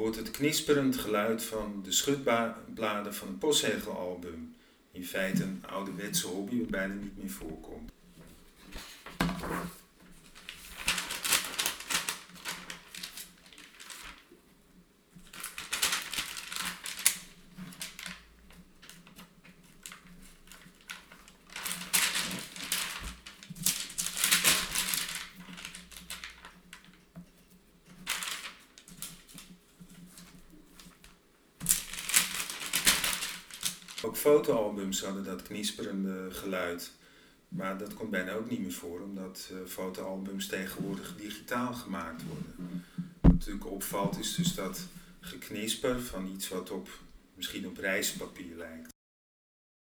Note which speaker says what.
Speaker 1: hoort het knisperend geluid van de schutbladen van een postzegelalbum. In feite een ouderwetse hobby wat bijna niet meer voorkomt. Ook fotoalbums hadden dat knisperende geluid. Maar dat komt bijna ook niet meer voor, omdat uh, fotoalbums tegenwoordig digitaal gemaakt worden. Wat natuurlijk opvalt is dus dat geknisper van iets wat op, misschien op reispapier lijkt.